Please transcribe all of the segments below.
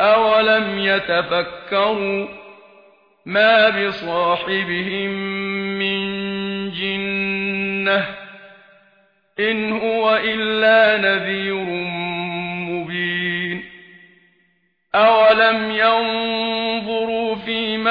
أولم يتفكروا ما بصاحبهم من جنة إن هو إلا نذير مبين أولم ينظروا في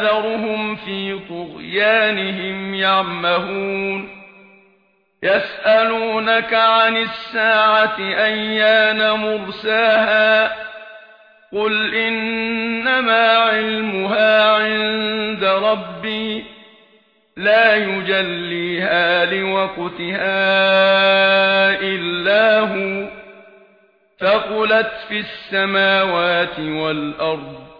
فذرهم فِي طُغْيَانِهِمْ يَعْمَهُونَ يَسْأَلُونَكَ عَنِ السَّاعَةِ أَيَّانَ مُرْسَاهَا قُلْ إِنَّمَا عِلْمُهَا عِندَ رَبِّي لَا يُجَلِّيهَا لِوَقْتِهَا إِلَّا هُوَ فقلت فِي السَّمَاوَاتِ وَالْأَرْضِ